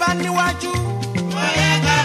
bá níwájú. ó yẹ ká.